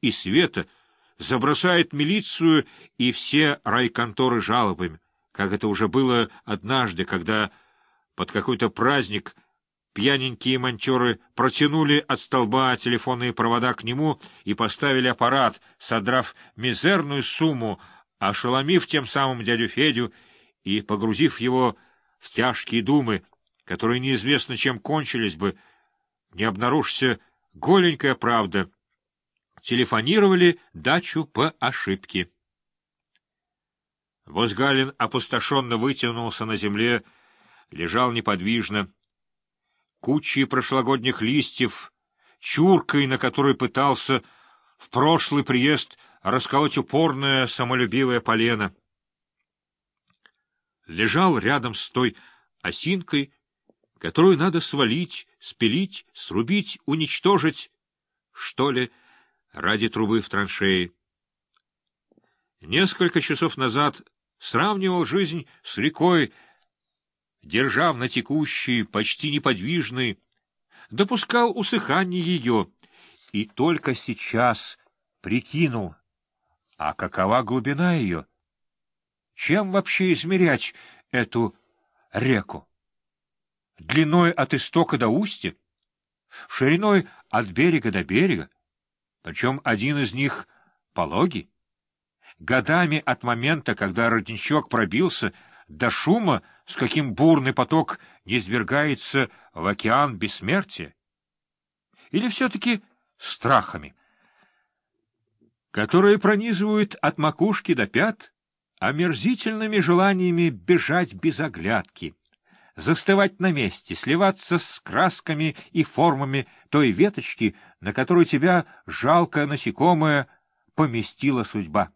и света, забросает милицию и все райконторы жалобами, как это уже было однажды, когда под какой-то праздник пьяненькие монтеры протянули от столба телефонные провода к нему и поставили аппарат, содрав мизерную сумму, ошеломив тем самым дядю Федю и погрузив его в тяжкие думы, которые неизвестно чем кончились бы, не обнаружься голенькая правда. Телефонировали дачу по ошибке. Возгалин опустошенно вытянулся на земле, лежал неподвижно. Кучей прошлогодних листьев, чуркой, на которой пытался в прошлый приезд расколоть упорное самолюбивое полено. Лежал рядом с той осинкой, которую надо свалить, спилить, срубить, уничтожить, что ли, ради трубы в траншеи. Несколько часов назад сравнивал жизнь с рекой, держав на текущей, почти неподвижной, допускал усыхание ее, и только сейчас прикинул, а какова глубина ее? Чем вообще измерять эту реку? Длиной от истока до устья? Шириной от берега до берега? Причем один из них пологий? Годами от момента, когда родничок пробился, до шума, с каким бурный поток низвергается в океан бессмертия? Или все-таки страхами, которые пронизывают от макушки до пят, омерзительными желаниями бежать без оглядки, застывать на месте, сливаться с красками и формами той веточки, на которую тебя жалкое насекомое поместила судьба.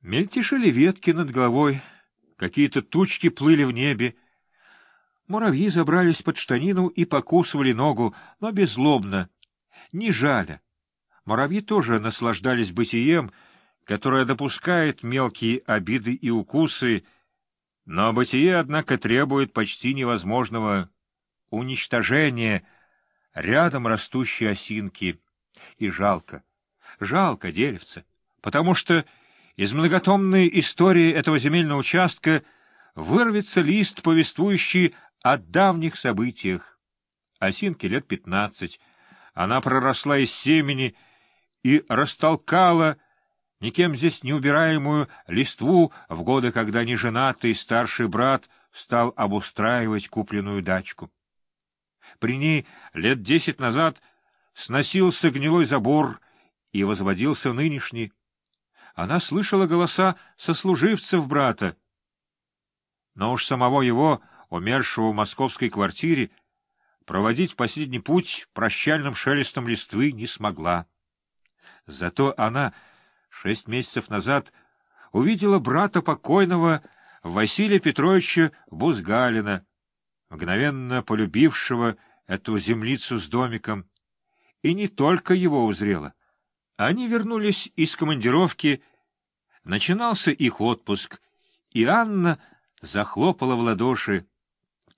Мельтешили ветки над головой, какие-то тучки плыли в небе. Муравьи забрались под штанину и покусывали ногу, но беззлобно, не жаля. Муравьи тоже наслаждались бытием, которое допускает мелкие обиды и укусы, но бытие, однако, требует почти невозможного уничтожения рядом растущей осинки. И жалко, жалко деревца, потому что из многотомной истории этого земельного участка вырвется лист, повествующий о давних событиях. Осинке лет пятнадцать. Она проросла из семени и растолкала никем здесь неубираемую листву в годы, когда неженатый старший брат стал обустраивать купленную дачку. При ней лет десять назад сносился гнилой забор и возводился нынешний. Она слышала голоса сослуживцев брата, но уж самого его, умершего в московской квартире, проводить последний путь прощальным шелестом листвы не смогла. Зато она шесть месяцев назад увидела брата покойного Василия Петровича Бузгалина, мгновенно полюбившего эту землицу с домиком, и не только его узрела. Они вернулись из командировки, начинался их отпуск, и Анна захлопала в ладоши.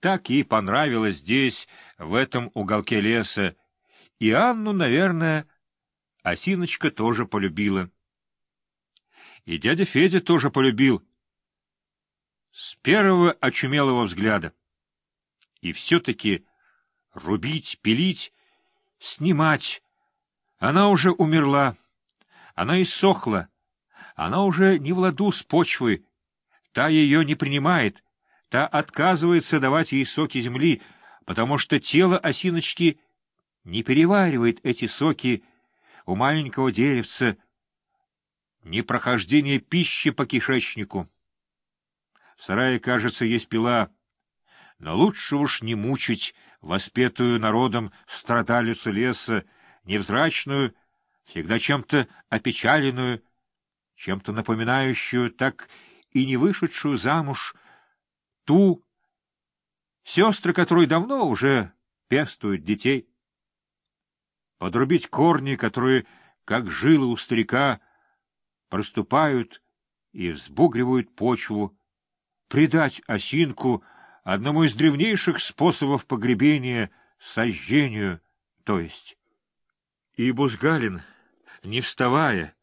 Так ей понравилось здесь, в этом уголке леса, и Анну, наверное, Осиночка тоже полюбила. И дядя Федя тоже полюбил. С первого очумелого взгляда. И все-таки рубить, пилить, снимать. Она уже умерла. Она иссохла. Она уже не в ладу с почвой. Та ее не принимает. Та отказывается давать ей соки земли, потому что тело осиночки не переваривает эти соки у маленького деревца, ни прохождение пищи по кишечнику. В сарае, кажется, есть пила, но лучше уж не мучить воспетую народом страдалицу леса, невзрачную, всегда чем-то опечаленную, чем-то напоминающую, так и не вышедшую замуж, ту, сестры которой давно уже пестуют детей. Подрубить корни, которые, как жилы у старика, проступают и взбугривают почву, придать осинку одному из древнейших способов погребения — сожжению, то есть. И Бузгалин, не вставая,